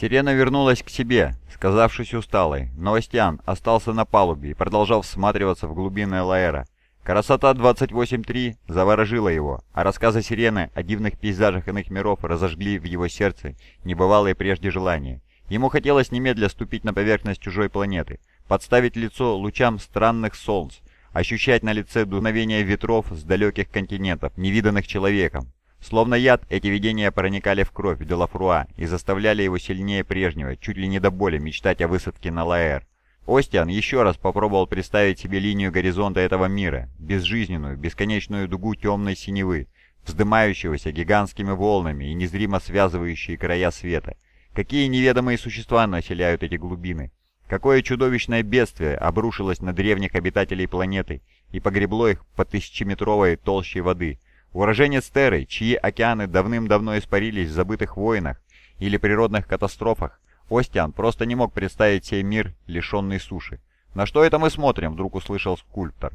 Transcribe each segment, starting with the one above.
Сирена вернулась к себе, сказавшись усталой, но Остиан остался на палубе и продолжал всматриваться в глубины Лаэра. Красота 28.3 заворожила его, а рассказы Сирены о дивных пейзажах иных миров разожгли в его сердце небывалые прежде желания. Ему хотелось немедля ступить на поверхность чужой планеты, подставить лицо лучам странных солнц, ощущать на лице дуновение ветров с далеких континентов, невиданных человеком. Словно яд, эти видения проникали в кровь Делафруа и заставляли его сильнее прежнего, чуть ли не до боли, мечтать о высадке на Лаэр. Остиан еще раз попробовал представить себе линию горизонта этого мира, безжизненную, бесконечную дугу темной синевы, вздымающегося гигантскими волнами и незримо связывающие края света. Какие неведомые существа населяют эти глубины? Какое чудовищное бедствие обрушилось на древних обитателей планеты и погребло их по тысячеметровой толще воды? Уроженец Терры, чьи океаны давным-давно испарились в забытых войнах или природных катастрофах, Остиан просто не мог представить себе мир, лишенный суши. «На что это мы смотрим?» — вдруг услышал скульптор.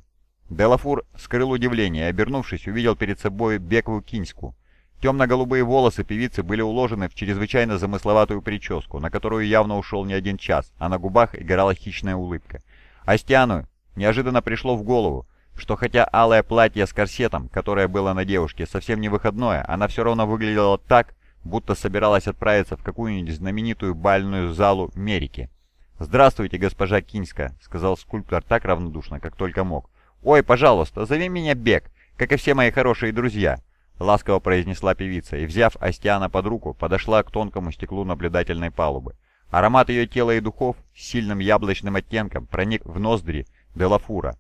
Делафур скрыл удивление и, обернувшись, увидел перед собой Бекву Киньску. Темно-голубые волосы певицы были уложены в чрезвычайно замысловатую прическу, на которую явно ушел не один час, а на губах играла хищная улыбка. Астиану неожиданно пришло в голову, что хотя алое платье с корсетом, которое было на девушке, совсем не выходное, она все равно выглядела так, будто собиралась отправиться в какую-нибудь знаменитую бальную залу Мерики. «Здравствуйте, госпожа Киньска», — сказал скульптор так равнодушно, как только мог. «Ой, пожалуйста, зови меня Бек, как и все мои хорошие друзья», — ласково произнесла певица, и, взяв Астиана под руку, подошла к тонкому стеклу наблюдательной палубы. Аромат ее тела и духов с сильным яблочным оттенком проник в ноздри Делафура.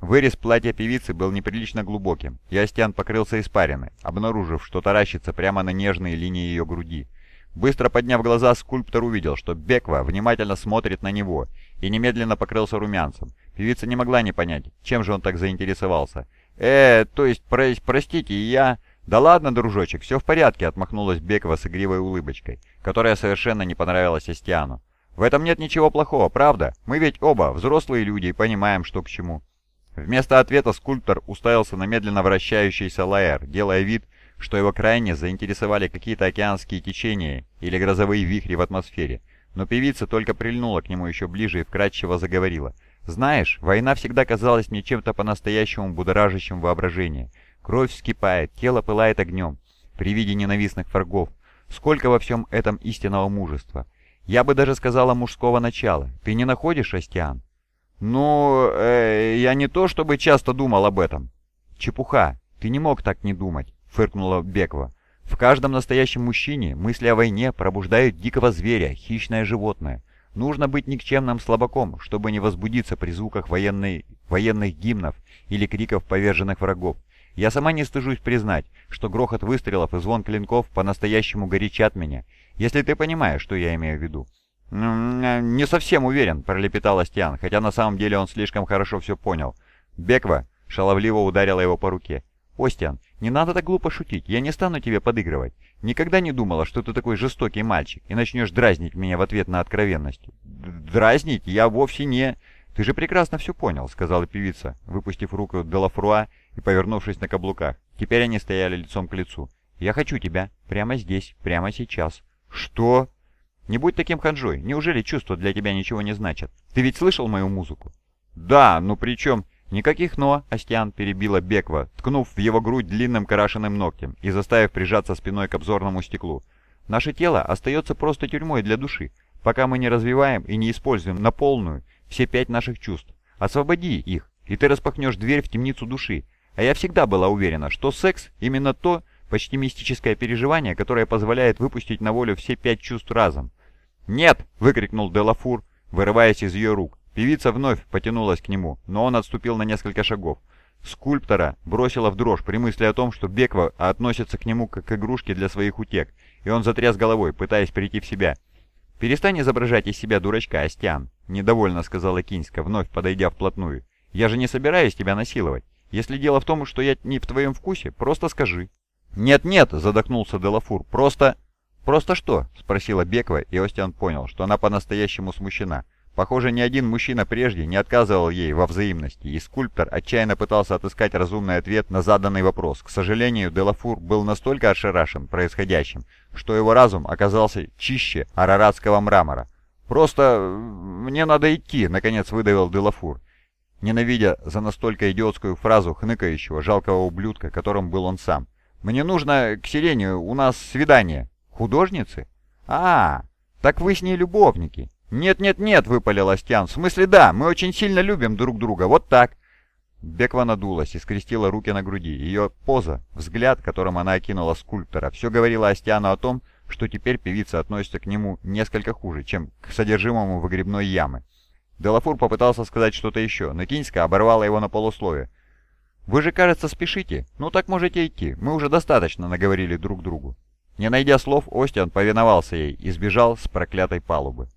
Вырез платья певицы был неприлично глубоким, и Астиан покрылся испариной, обнаружив, что таращится прямо на нежные линии ее груди. Быстро подняв глаза, скульптор увидел, что Беква внимательно смотрит на него, и немедленно покрылся румянцем. Певица не могла не понять, чем же он так заинтересовался. «Э, то есть, про простите, я...» «Да ладно, дружочек, все в порядке», — отмахнулась Бекова с игривой улыбочкой, которая совершенно не понравилась Астиану. «В этом нет ничего плохого, правда? Мы ведь оба взрослые люди и понимаем, что к чему». Вместо ответа скульптор уставился на медленно вращающийся лаэр, делая вид, что его крайне заинтересовали какие-то океанские течения или грозовые вихри в атмосфере. Но певица только прильнула к нему еще ближе и вкратчиво заговорила. «Знаешь, война всегда казалась мне чем-то по-настоящему будоражащим воображение. Кровь вскипает, тело пылает огнем. При виде ненавистных врагов. Сколько во всем этом истинного мужества. Я бы даже сказала мужского начала. Ты не находишь, Астиан?» «Ну, э, я не то чтобы часто думал об этом». «Чепуха, ты не мог так не думать», — фыркнула Бекова. «В каждом настоящем мужчине мысли о войне пробуждают дикого зверя, хищное животное. Нужно быть никчемным слабаком, чтобы не возбудиться при звуках военной, военных гимнов или криков поверженных врагов. Я сама не стыжусь признать, что грохот выстрелов и звон клинков по-настоящему горячат меня, если ты понимаешь, что я имею в виду. «Не совсем уверен», — пролепетал Астиан, хотя на самом деле он слишком хорошо все понял. Беква шаловливо ударила его по руке. «Остиан, не надо так глупо шутить, я не стану тебе подыгрывать. Никогда не думала, что ты такой жестокий мальчик и начнешь дразнить меня в ответ на откровенность». «Дразнить? Я вовсе не...» «Ты же прекрасно все понял», — сказала певица, выпустив руку Делафруа и повернувшись на каблуках. Теперь они стояли лицом к лицу. «Я хочу тебя. Прямо здесь. Прямо сейчас». «Что?» Не будь таким ханжой, неужели чувства для тебя ничего не значат? Ты ведь слышал мою музыку?» «Да, ну причем...» «Никаких «но», — Астиан перебила Беква, ткнув в его грудь длинным крашеным ногтем и заставив прижаться спиной к обзорному стеклу. «Наше тело остается просто тюрьмой для души, пока мы не развиваем и не используем на полную все пять наших чувств. Освободи их, и ты распахнешь дверь в темницу души. А я всегда была уверена, что секс — именно то почти мистическое переживание, которое позволяет выпустить на волю все пять чувств разом. «Нет!» — выкрикнул Делафур, вырываясь из ее рук. Певица вновь потянулась к нему, но он отступил на несколько шагов. Скульптора бросила в дрожь при мысли о том, что Беква относится к нему как к игрушке для своих утек, и он затряс головой, пытаясь прийти в себя. «Перестань изображать из себя дурачка, Астиан», — недовольно сказала Киньска, вновь подойдя вплотную. «Я же не собираюсь тебя насиловать. Если дело в том, что я не в твоем вкусе, просто скажи». «Нет-нет», — задохнулся Делафур, — «просто...» «Просто что?» — спросила Бекова, и Остиан понял, что она по-настоящему смущена. Похоже, ни один мужчина прежде не отказывал ей во взаимности, и скульптор отчаянно пытался отыскать разумный ответ на заданный вопрос. К сожалению, Делафур был настолько ошарашен происходящим, что его разум оказался чище араратского мрамора. «Просто мне надо идти», — наконец выдавил Делафур, ненавидя за настолько идиотскую фразу хныкающего, жалкого ублюдка, которым был он сам. «Мне нужно к Сирене, у нас свидание». «Художницы?» «А, так вы с ней любовники». «Нет-нет-нет», — выпалил Астьян. «В смысле да, мы очень сильно любим друг друга, вот так». Беква надулась и скрестила руки на груди. Ее поза, взгляд, которым она окинула скульптора, все говорило Астиану о том, что теперь певица относится к нему несколько хуже, чем к содержимому выгребной ямы. Делафур попытался сказать что-то еще, но Киньска оборвала его на полусловие. «Вы же, кажется, спешите. Ну так можете идти. Мы уже достаточно наговорили друг другу». Не найдя слов, Остиан повиновался ей и сбежал с проклятой палубы.